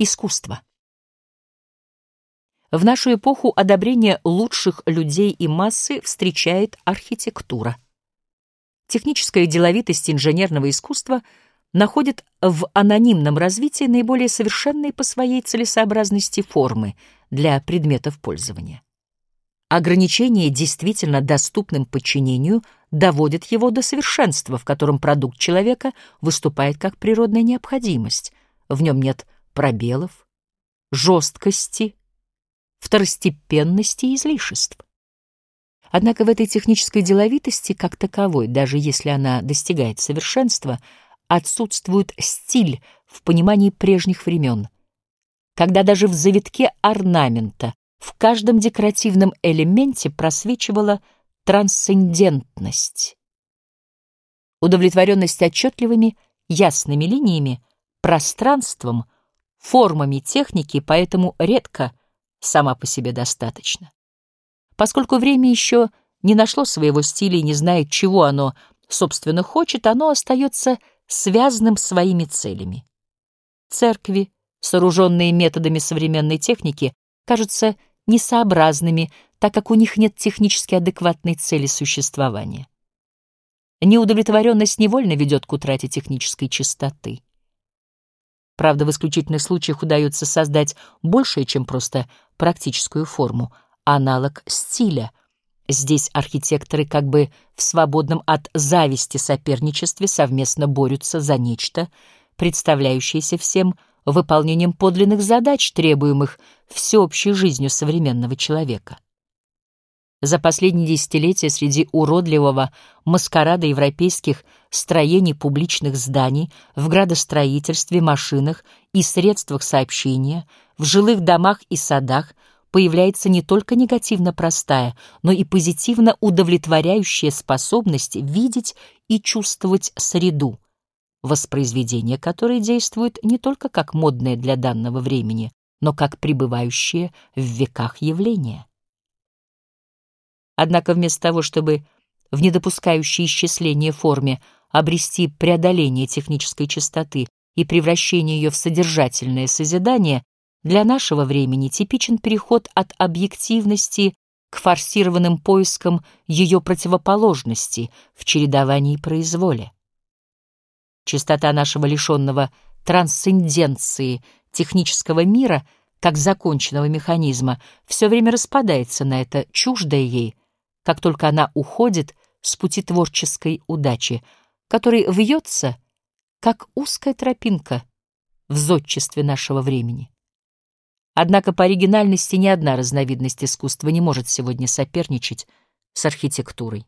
Искусство. В нашу эпоху одобрение лучших людей и массы встречает архитектура. Техническая деловитость инженерного искусства находит в анонимном развитии наиболее совершенные по своей целесообразности формы для предметов пользования. Ограничение действительно доступным подчинению доводит его до совершенства, в котором продукт человека выступает как природная необходимость. В нем нет пробелов, жесткости, второстепенности и излишеств. Однако в этой технической деловитости, как таковой, даже если она достигает совершенства, отсутствует стиль в понимании прежних времен, когда даже в завитке орнамента в каждом декоративном элементе просвечивала трансцендентность. Удовлетворенность отчетливыми, ясными линиями, пространством, формами техники поэтому редко сама по себе достаточно. Поскольку время еще не нашло своего стиля и не знает, чего оно, собственно, хочет, оно остается связанным своими целями. Церкви, сооруженные методами современной техники, кажутся несообразными, так как у них нет технически адекватной цели существования. Неудовлетворенность невольно ведет к утрате технической чистоты. Правда, в исключительных случаях удается создать большее, чем просто практическую форму, аналог стиля. Здесь архитекторы как бы в свободном от зависти соперничестве совместно борются за нечто, представляющееся всем выполнением подлинных задач, требуемых всеобщей жизнью современного человека. За последние десятилетия среди уродливого маскарада европейских строений публичных зданий, в градостроительстве, машинах и средствах сообщения, в жилых домах и садах появляется не только негативно простая, но и позитивно удовлетворяющая способность видеть и чувствовать среду, воспроизведение которой действует не только как модное для данного времени, но как пребывающее в веках явление. Однако вместо того, чтобы в недопускающей исчисления форме обрести преодоление технической чистоты и превращение ее в содержательное созидание, для нашего времени типичен переход от объективности к форсированным поискам ее противоположности в чередовании произволе. Чистота нашего лишенного трансценденции технического мира, как законченного механизма, все время распадается на это чуждое ей как только она уходит с пути творческой удачи, который вьется, как узкая тропинка в зодчестве нашего времени. Однако по оригинальности ни одна разновидность искусства не может сегодня соперничать с архитектурой.